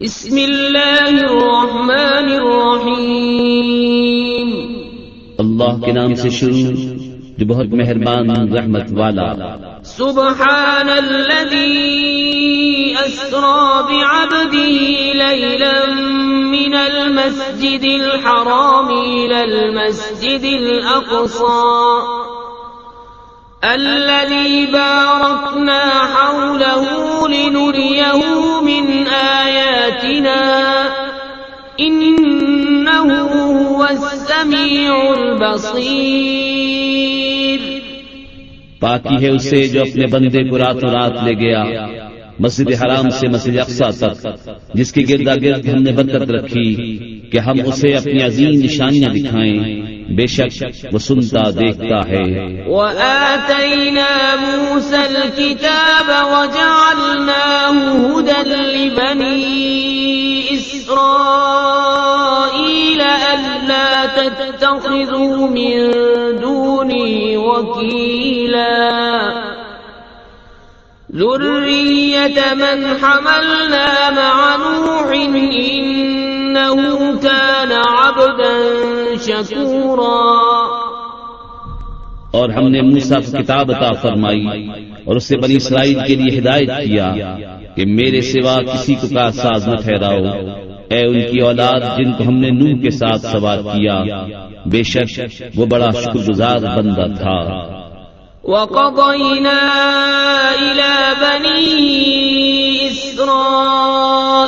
بسم اللہ الرحمن الرحیم۔ اللہ کے نام سے شروع جو بہت مہربان رحمت والا۔ سبحان الذي أسرى بعبده ليلا من المسجد الحرام إلى المسجد الأقصى الذي باركنا حوله لنريه من آياتنا. إنه هو السميع البصير. پاکی ہے اسے جو اپنے بندے کو راتوں رات لے گیا، مسجد حرام سے مسجد اقسا تک، جس کی گردا گرد ہم نے برکت رکھی کہ ہم اسے اپنی عظیم نشانیاں دکھائیں۔ بے شک وہ سنتا دیکھتا ہے۔ وآتينا موسى الكتاب وجعلناه هدى لبني إسرائيل ألا تتخذوا من دوني وكيلا ذرية من حملنا مع نوح إنه كان عبدا شكورا. اور ہم نے موسا کو کتاب عطا فرمائی اور اسے بنی اسرائیل کے لیے ہدایت کیا کہ میرے سوا کسی کو کا ساز نہ ٹھہراؤ۔ اے ان کی اولاد جن کو ہم نے نوح کے ساتھ سوار کیا بے شک وہ بڑا شکر گزار بندہ تھا۔ وقضينا إلى بني إسرائيل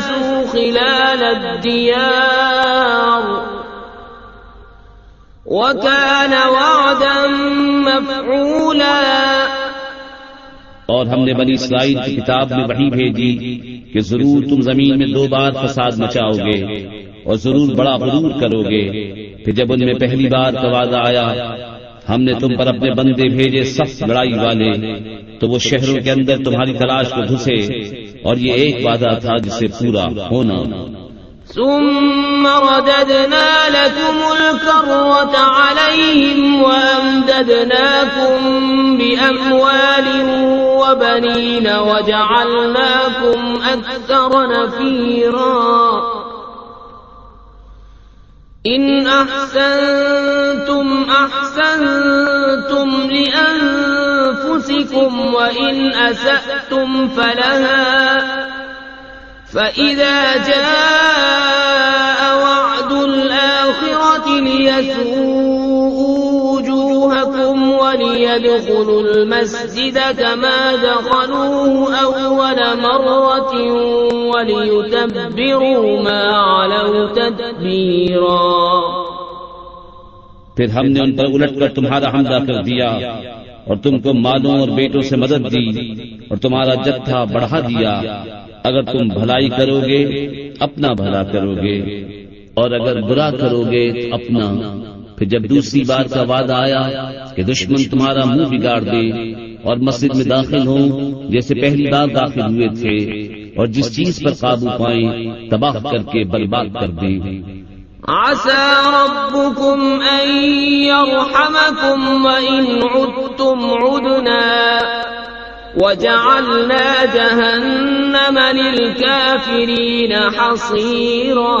فجاسوا خلال الديار وكان وعدا مفعولا اور ہم نے بنی اسرائیل کی کتاب میں وہی بھیجی کہ ضرور تم زمین میں دو بار فساد مچاؤ گے اور ضرور بڑا غرور کرو گے کہ جب ان میں پہلی بار کا وعدہ آیا، ہم نے تم پر اپنے بندے بھیجے سخت لڑائی والے، تو وہ شہروں کے اندر تمہاری تلاش کو گھسے اور یہ ایک وعدہ تھا جسے پورا ہونا۔ ثم رددنا لكم الكرة عليهم وأمددناكم بأموال وبنين وجعلناكم أكثر نفيراً. ان احسنتم احسنتم لانفسكم وان أسأتم فلها فاذا جاء وعد الآخرة ليسوء وليدخلوا المسجد كما دخلوه أول مرة وليتبروا ما علوا تتبيرا پھر ہم نے ان پر الٹ کر تمہارا حملہ کر دیا اور تم کو مالوں اور بیٹوں سے مدد دی اور تمہارا جتھا بڑھا دیا۔ اگر تم بھلائی کرو گے اپنا بھلا کرو گے اور اگر برا کرو گے اپنا۔ پھر جب دوسری بار کا وعدہ آیا کہ دشمن تمہارا منہ بگاڑ دے اور مسجد میں داخل ہوں، جیسے پہلی بار داخل ہوئے تھے، اور جس چیز پر قابو پائیں، تباہ کر کے برباد کر دیں۔ عسى ربكم أن يرحمكم وإن عدتم عدنا وجعلنا جهنم للكافرين حصيرا.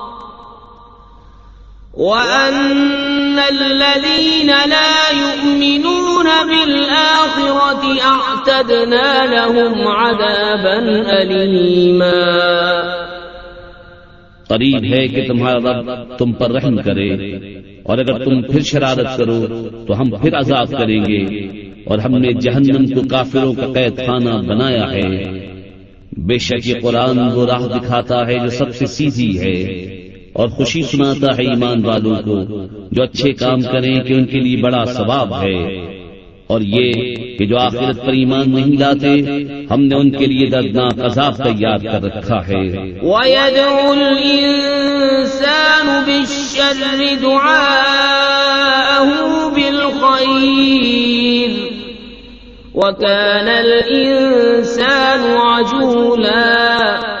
قریب ہے کہ تمہارا رب تم پر رحم کرے اور اگر تم پھر شرارت کرو تو ہم پھر عذاب کریں گے اور ہم نے جہنم کو کافروں کا قید خانہ بنایا ہے۔ بے شک یہ قرآن وہ راہ دکھاتا ہے جو سب سے سیدھی ہے۔ اور خوشی سناتا ہے ایمان والوں کو جو اچھے کام کریں کہ ان کے لیے بڑا ثواب ہے۔ اور یہ کہ جو آخرت پر ایمان نہیں لاتے، ہم نے ان کے لیے دردناک عذاب تیار کر رکھا ہے۔ وَيَدْعُ الْإِنسَانُ بِالشَّرِّ دُعَاءَهُ بِالْخَيْرِ وَكَانَ الْإِنسَانُ عَجُولًا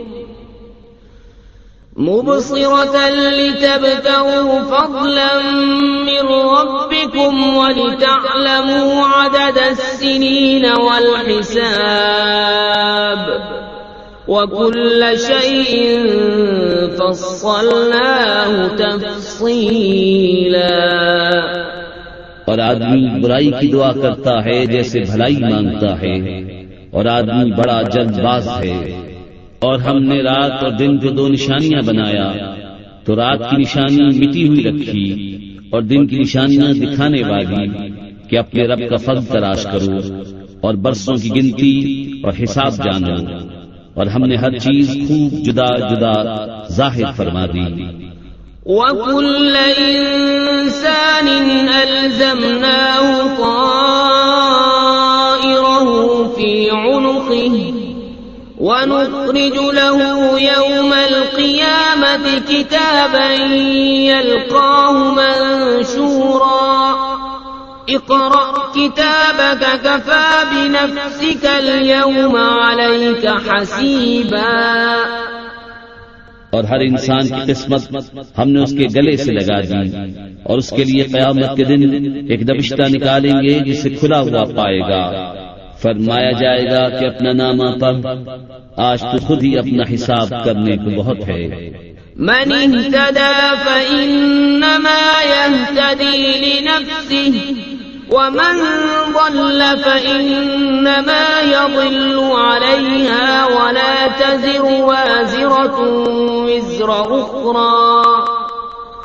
مبصرة لتبتغوا فضلا من ربكم ولتعلموا عدد السنين والحساب. وكل شيء فصلناه تفصيلا. اور آدمی برائی کی دعا کرتا ہے جیسے بھلائی مانگتا ہے اور آدمی بڑا جلد باز ہے۔ اور ہم نے رات اور دن کو دو نشانیاں بنایا۔ تو رات کی نشانی مٹی ہوئی رکھی اور دن کی نشانیاں دکھانے والی کہ اپنے رب کا فضل تلاش کرو اور برسوں کی گنتی اور حساب جانو اور ہم نے ہر چیز خوب جدا جدا ظاہر فرما دی۔ وَكُلَّ إِنسَانٍ أَلْزَمْنَاهُ طَائِرَهُ فِي عُنُقِهِ ونخرج له يوم القيامة كتابا يلقاه منشورا. اقرأ كتابك كفى بنفسك اليوم عليك حسيبا. اور ہر انسان کی قسمت ہم نے اس کے گلے سے لگا دی اور اس کے لیے قیامت کے دن ایک دبشتہ نکالیں گے جسے کھلا ہوا پائے گا۔ فرمایا جائے گا کہ اپنا نامہ پڑھ، آج تو خود ہی اپنا حساب کرنے کو بہت ہے۔ من اهتدى فإنما يهتدي لنفسه، ومن ضل فإنما يضل عليها ولا تزر وازرة وزر أخرى.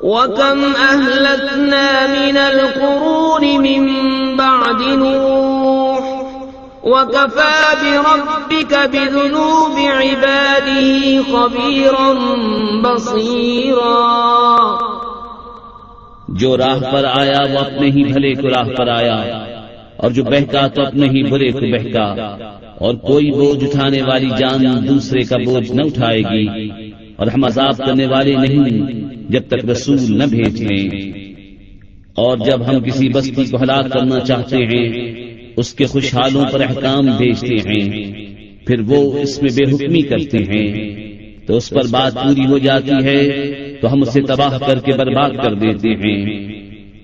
وكم أهلكنا من القرون من بعد نوح وكفى بربك بذنوب عباده خبيرا بصيرا جو راہ پر آیا وہ اپنے ہی بھلے کو راہ پر آیا، اور جو بہکا تو اپنے ہی برے کو بہکا، اور کوئی بوجھ اٹھانے والی جان دوسرے کا بوجھ نہ اٹھائے گی، اور ہم عذاب کرنے والے نہیں۔ جب تک رسول نہ بھیج لیں اور جب ہم کسی بستی کو ہلاک کرنا چاہتے ہیں، اس کے خوشحالوں پر احکام بھیجتے ہیں، پھر وہ اس میں بے حکمی کرتے ہیں۔ تو اس پر بات پوری ہو جاتی ہے، تو ہم اسے تباہ کر کے برباد کر دیتے ہیں۔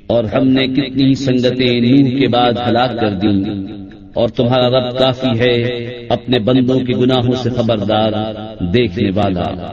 اور ہم نے کتنی سنگتیں نوح کے بعد ہلاک کر دی اور تمہارا رب کافی ہے اپنے بندوں کے گناہوں سے خبردار، دیکھنے والا۔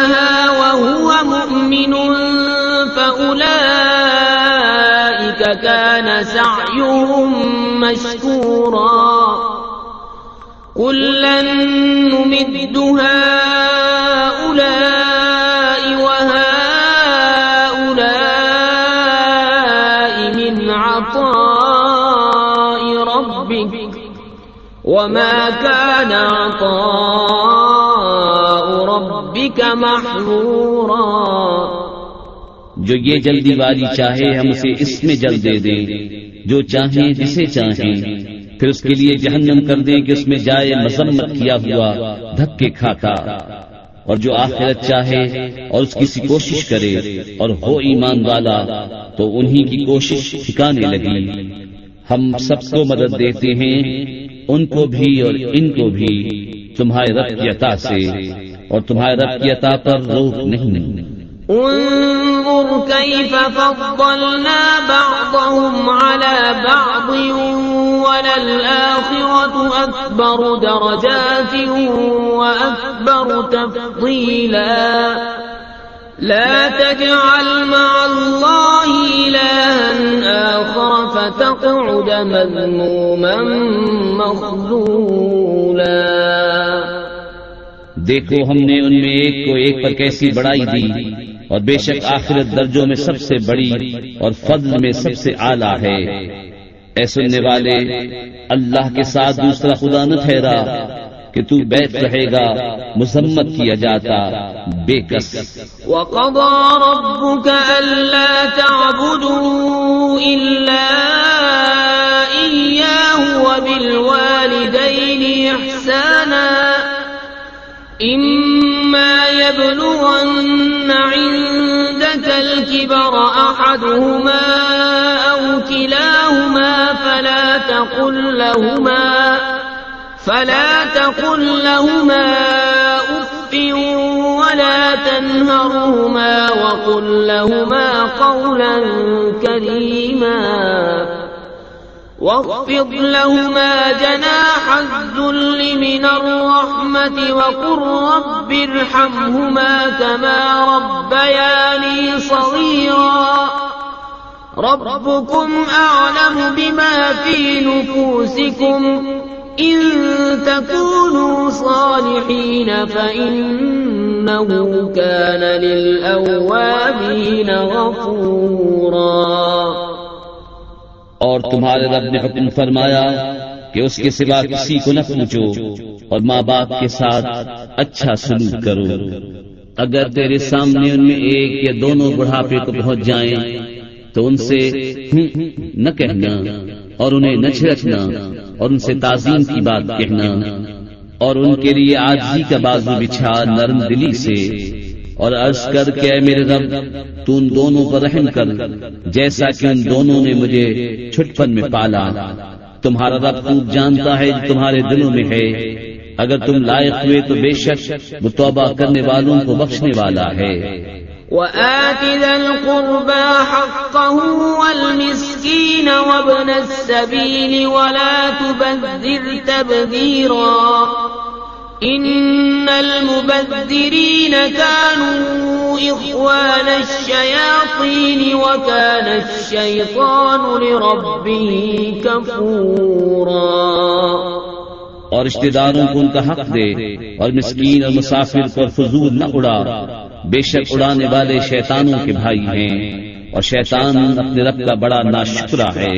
سعيهم مشكورا. كلا نمد هؤلاء وهؤلاء من عطاء ربك. وما كان عطاء ربك محظورا. جو یہ جلدی والی چاہے ہم اسے اس میں جل دے دیں۔ جو چاہیں جسے چاہیں۔ پھر اس کے لیے جہنم کر دیں کہ اس میں جائے مذمت کیا ہوا دھکے کھاتا۔ اور جو آخرت چاہے اور اس کی سی کوشش کرے اور ہو ایمان والا تو انہی کی کوشش ٹھکانے لگی۔ ہم سب کو مدد دیتے ہیں ان کو بھی اور ان کو بھی تمہارے رب کی عطا سے۔ اور تمہارے رب کی عطا پر روک نہیں۔ انظر كيف فضلنا بعضهم على بعض وللآخرة أكبر درجات وأكبر تفضيلا. لا تجعل مع الله إلها آخر فتقعد مذموما مخذولا. دیکھو، ہم نے ان میں ایک کو ایک پر کیسی بڑائی دی؟ اور بے شک آخرت درجوں میں سب سے بڑی اور فضل میں سب سے اعلیٰ ہے۔ اے سننے والے، اللہ کے ساتھ دوسرا خدا نہ ٹھہرا کہ تو بیت رہے گا، مذمت کیا جاتا، بے کس۔ وقضى ربك ألا تعبدوا إلا إياه وبالوالدين إحسانا إما يبلغن عندك الكبر أحدهما أو كلاهما فلا تقل لهما فلا تقل لهما أف ولا تنهرهما وقل لهما قولا كريما واخفض لهما جناح الذل من الرحمة وقل رب ارحمهما كما ربياني صغيرا. ربكم أعلم بما في نفوسكم. إن تكونوا صالحين فإنه كان للأوابين غفورا. اور تمہارے رب نے حکم فرمایا کہ اس کے سوا کسی کو نہ پوچھو اور ماں باپ کے ساتھ اچھا سلوک کرو۔ اگر تیرے سامنے ان میں ایک یا دونوں بڑھاپے کو پہنچ جائیں تو ان سے نہ کہنا اور انہیں نہ چھڑکنا اور ان سے تعظیم کی بات کہنا اور ان کے لیے آجی کا بازو بچھا نرم دلی سے اور عرض کر کے اے میرے رب، تو ان دونوں پر رحم کر، جیسا کہ ان دونوں نے مجھے چھٹپن میں پالا۔ تمہارا رب خوب جانتا ہے، جو تمہارے دلوں میں ہے۔ اگر تم لائق ہوئے تو بے شک وہ توبہ کرنے والوں کو بخشنے والا ہے۔ وآت ذا القربى حقه والمسكين وابن السبيل ولا تبذر تبذيرا۔ إن المبذرين كانوا إخوان الشياطين وكان الشيطان لربه كفورا. اور رشتے داروں کو ان کا حق دے اور مسکین اور مسافر پر فضول نہ اڑا۔ بے شک اڑانے والے شیطانوں کے بھائی ہیں اور شیطان اپنے رب کا بڑا ناشکرا ہے۔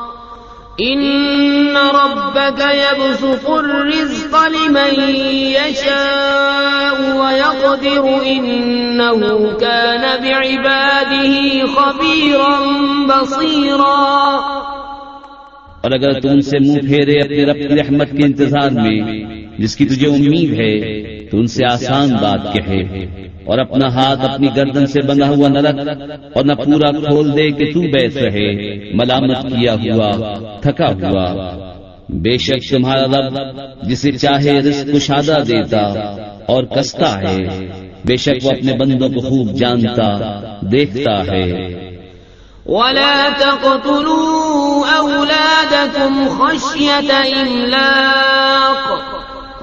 إن ربك يبسط الرزق لمن يشاء ويقدر إنه كان بعباده خبيرا بصيرا اور اگر تم سے منہ پھیرے اپنے رب کی رحمت کے انتظار میں، جس کی تجھے امید ہے تو ان سے آسان بات کہے اور اپنا ہاتھ اپنی گردن سے بندھا ہوا نہ رکھ اور نہ پورا کھول دے کہ تو بیٹھ رہے، ملامت کیا ہوا، تھکا ہوا۔ بے شک تمہارا رب جسے چاہے رزق کشادہ دیتا اور کستا ہے۔ بے شک وہ اپنے بندوں کو خوب جانتا، دیکھتا ہے۔ ولا تقتلوا أولادكم خشية إملاق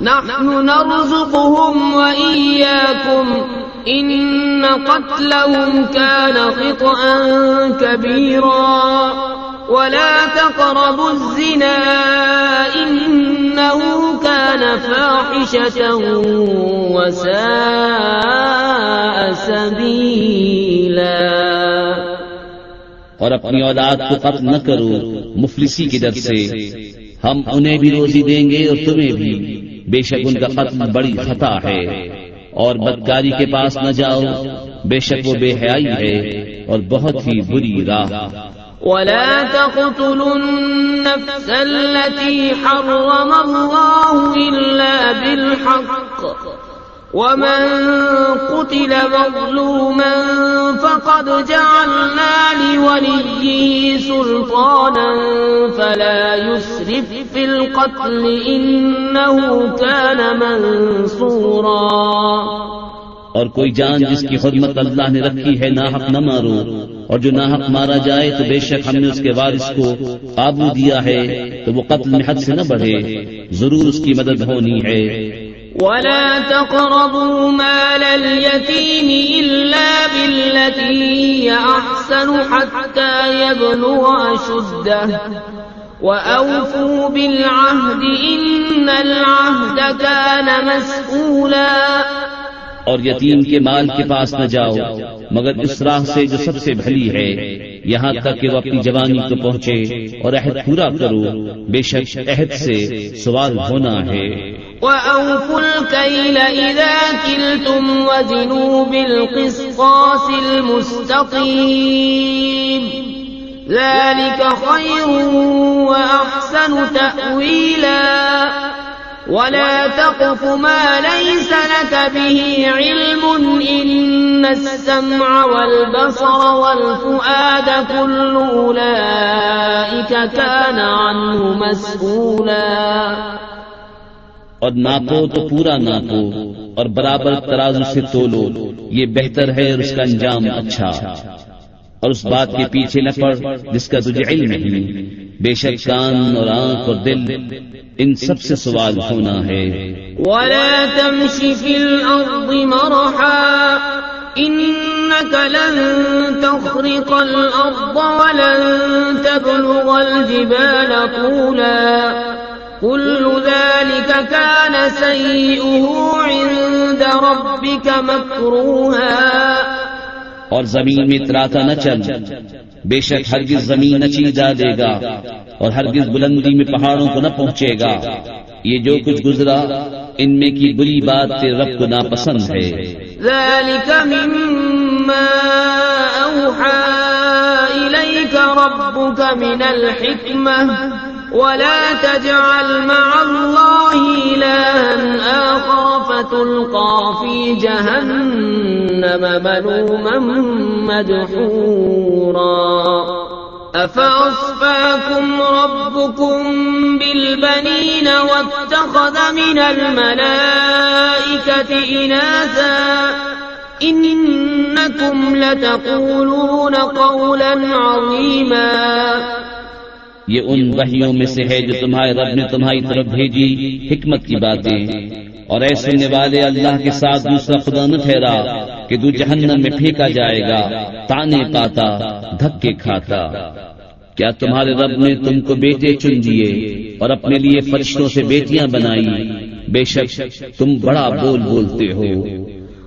نحن نرزقهم وإياكم. إن قتلهم كان خطأ كبيرا. ولا تقربوا الزنا. إنه كان فاحشة وساء سبيلا. اور اپنی اولاد کو قتل نہ کرو، مفلسی کی در سے. ہم انہیں بھی روزی دیں گے اور تمہیں بھی. بے شک ان کا قتل بڑی خطا ہے اور بدکاری کے پاس نہ جاؤ، بے شک وہ بے حیائی ہے اور بہت ہی بری راہ۔ ولا تقتلوا النفس التي حرم الله إلا بالحق۔ ومن قتل مظلوما فقد جعلنا لوليه سلطانا فلا يسرف في القتل إنه كان منصورا اور کوئی جان جس کی حرمت اللہ نے رکھی ہے، ناحق نہ مارو۔ اور جو ناحق مارا جائے، تو بے شک ہم نے اس کے وارث کو قابو دیا ہے، تو وہ قتل میں حد سے نہ بڑھے۔ ضرور اس کی مدد ہونی ہے۔ ولا تقربوا مال اليتيم إلا بالتي هي أحسن حتى يبلغ أشده. وأوفوا بالعهد إن العهد كان مسؤولا. اور یتیم کے مال کے پاس نہ جاؤ مگر اس راہ سے جو سب سے بھلی ہے یہاں تک کہ وہ اپنی جوانی کو پہنچے اور عہد پورا کرو بے شک عہد سے سوال ہونا ہے۔ وأوفوا الكيل إذا كلتم وزنوا بالقسطاس المستقيم ذلك خير وأحسن تأويلا ولا تقف ما ليس لك به علم. إن السمع والبصر والفؤاد كل أولئك كان عنه مسؤولا. اور ناپو تو پورا ناپو اور برابر ترازو سے تولو، یہ بہتر ہے اور اس کا انجام اچھا۔ اور اس بات کے پیچھے نہ پڑ جس کا تجھے علم نہیں۔ بے شک کان اور آنکھ اور دل ان سب سے سوال ہونا ہے۔ ولا تمش في الأرض مرحا، إنك لن تخرق الأرض ولن تبلغ الجبال طولا۔ كل ذلك كان سيئه عند ربك مكروها۔ اور زمین میں تراتا نہ چل۔ بے شک ہرگز زمین نچی جا دے گا اور ہرگز بلندی میں پہاڑوں کو نہ پہنچے گا۔ یہ جو کچھ گزرا، ان میں کی بری بات تیرے رب کو ناپسند ہے۔ ذلك مما أوحى إليك ربك من الحكمة ولا تجعل مع الله إلها آخر فتلقى في جهنم ملوما مدحورا. أفأصفاكم ربكم بالبنين واتخذ من الملائكة إناثا؟ إنكم لتقولون قولا عظيما. یہ ان وحیوں میں سے ہے جو تمہارے رب نے تمہاری طرف بھیجی حکمت کی باتیں۔ اور ایسے سننے والے اللہ کے ساتھ دوسرا خدا نہ ٹھہرا کہ تو جہنم میں پھینکا جائے گا، تانے پاتا، دھکے کھاتا۔ کیا تمہارے رب نے تم کو بیٹے چن دیے اور اپنے لیے فرشتوں سے بیٹیاں بنائی؟ بے شک تم بڑا بول بولتے ہو۔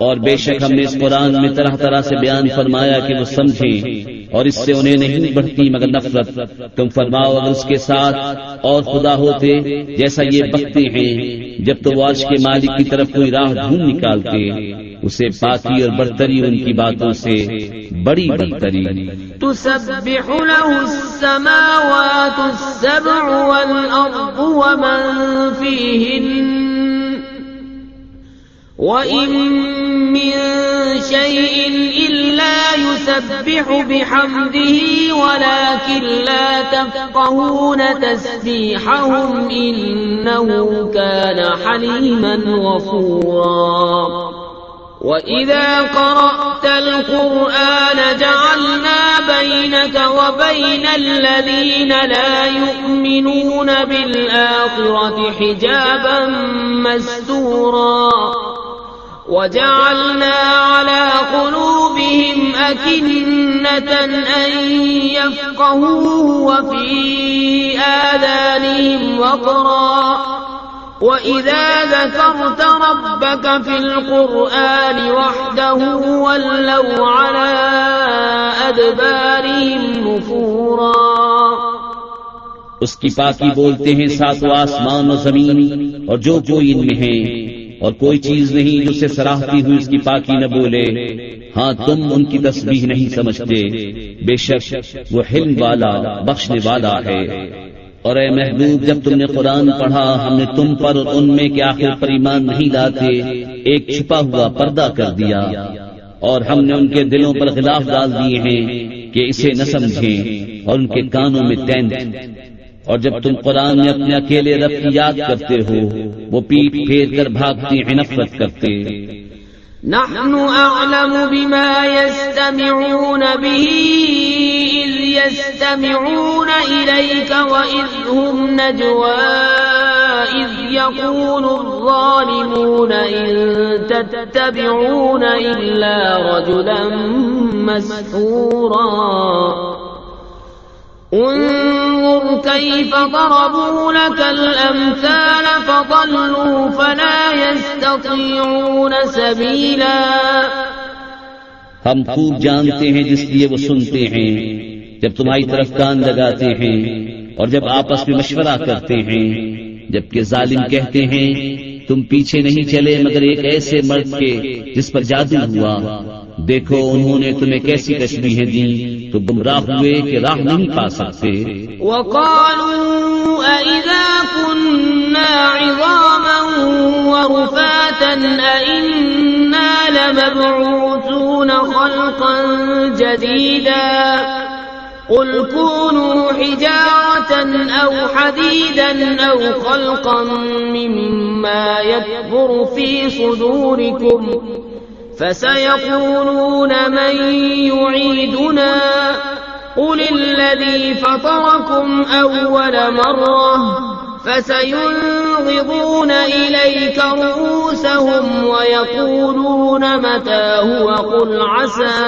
اور بے شک ہم نے اس قرآن میں طرح طرح سے بیان فرمایا کہ وہ سمجھیں اور اس سے انہیں نہیں بڑھتی مگر نفرت۔ تم فرماؤ اگر اس کے ساتھ اور خدا ہوتے جیسا یہ بکتے ہیں جب تو واش کے مالک کی طرف کوئی راہ ڈھونڈ نکالتے۔ اسے پاکی اور برتری ان کی باتوں سے بڑی برتری۔ تسبح له السماوات السبع والأرض ومن فيهن وإن من شيء إلا يسبح بحمده ولكن لا تفقهون تسبيحهم إنه كان حليما غفورا. وإذا قرأت القرآن جعلنا بينك وبين الذين لا يؤمنون بالآخرة حجابا مستورا. وجعلنا على قلوبهم أكنة أن يفقهوه وفي آذانهم وقرا. وإذا ذكرت ربك في القرآن وحده ولوا على أدبارهم نفورا. اس کی پاکی بولتے ہیں ساتوں آسمان و زمین اور جو کوئی ان میں ہیں اور کوئی چیز نہیں جو سے سراہتی ہوئی اس کی پاکی نہ بولے۔ ہاں تم ان کی تسبیح نہیں سمجھتے۔ بے شک وہ حلم والا، بخشنے والا ہے۔ اور اے محبوب، جب تم نے قرآن پڑھا، ہم نے تم پر اور ان میں کے آخر پر ایمان نہیں لاتے، ایک چھپا ہوا پردہ کر دیا۔ اور ہم نے ان کے دلوں پر خلاف ڈال دیے ہیں کہ اسے نہ سمجھیں اور ان کے کانوں میں تین اور جب تم قرآن میں اپنے اکیلے رب کی یاد کرتے ہو، وہ پیٹ پھیر کر بھاگتی ہیں نفرت کرتے۔ نحن أعلم بما يستمعون به إذ يستمعون إليك وإذ هم نجوى إذ يقول الظالمون إن تتبعون إلا رجلا مسحورا۔ انظر كيف ضربوا لك الأمثال فضلوا فلا يستطيعون سبيلا ہم خوب جانتے ہیں جس لیے وہ سنتے ہیں، جب تمہاری طرف کان لگاتے ہیں اور جب آپس میں مشورہ کرتے ہیں، جبکہ ظالم کہتے ہیں، تم پیچھے نہیں چلے مگر ایک ایسے مرد کے جس پر جادو ہوا۔ دیکھو انہوں نے تمہیں کیسی تشریحیں دی تو گمراہ ہوئے کہ راہ نہیں پا سکتے۔ وقالوا أئذا كنا عظاما ورفاتا أئنا لمبعوثون خلقا جديدا قل كونوا حجارة أو حديدا أو خلقا مما يكبر في صدوركم فسيقولون من يعيدنا؟ قل الذي فطركم أول مرة فسينغضون إليك رؤوسهم ويقولون متى هو؟ قل عسى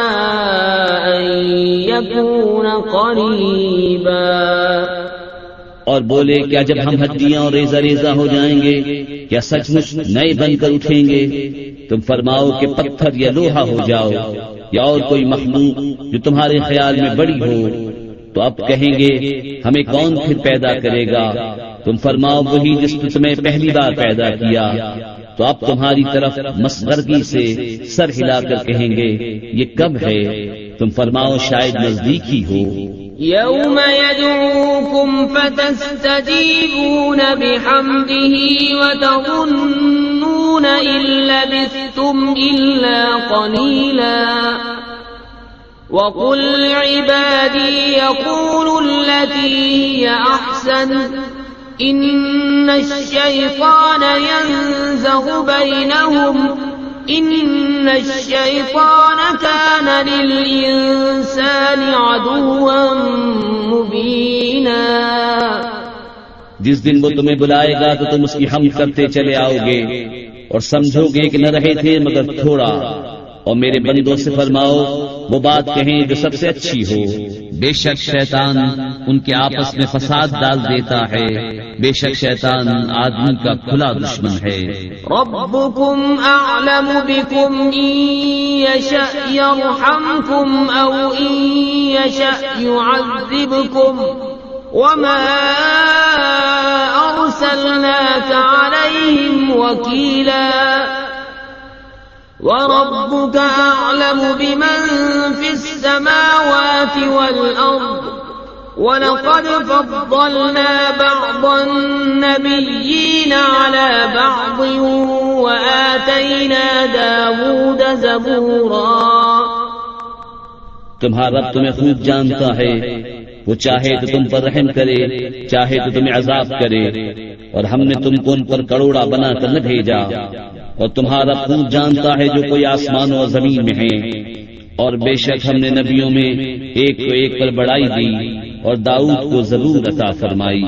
أن يكون قريبا. اور بولے، کیا جب ہم ہڈیاں اور ریزہ ریزہ ہو جائیں گے؟ کیا سچ مچ نئے بن کر اٹھیں گے؟ تم فرماؤ کہ پتھر یا لوہا ہو جاؤ یا اور کوئی مخلوق جو تمہارے خیال میں بڑی ہو، تو اب کہیں گے، ہمیں کون پھر پیدا کرے گا؟ تم فرماؤ وہی جس نے تمہیں پہلی بار پیدا کیا۔ تو اب تمہاری طرف مسغرگی سے سر ہلا کر کہیں گے، یہ کب ہے؟ تم فرماؤ شاید نزدیک ہی ہو۔ يوم يدعوكم فتستجيبون بحمده وتظنون إن لبثتم إلا قليلا وقل لعبادي يقول التي هي أحسن إن الشيطان ينزغ بينهم ان الشیطان كان للانسان عدوا مبینا جس دن وہ تمہیں بلائے گا تو تم اس کی ہم کرتے چلے آؤ گے۔ اور سمجھو گے کہ نہ رہے تھے مگر تھوڑا۔ اور میرے بندوں سے فرماؤ، وہ بات کہیں جو سب سے اچھی ہو۔ بے شک شیطان ان کے آپس میں فساد ڈال دیتا ہے۔ بے شک شیطان آدمی کا کھلا دشمن ہے۔ ربكم اعلم بكم ان يشاء او ان يشاء يعذبكم وما ارسلناك عليهم وكيلا. وربك أعلم بمن في السماوات والأرض. ولقد فضلنا بعض النبيين على بعض وآتينا داود زبورا. تمہارا رب تمہیں خوب جانتا ہے وہ چاہے تو تم پر رحم کرے، چاہے تو تمہیں عذاب کرے، اور ہم نے تم کو ان پر کروڑا بنا کر نہ بھیجا۔ اور تمہارا خوب جانتا ہے جو کوئی آسمان اور زمین میں ہے۔ اور بے شک ہم نے نبیوں میں ایک کو ایک پر بڑائی دی، اور داؤد کو ضرور عطا فرمائی۔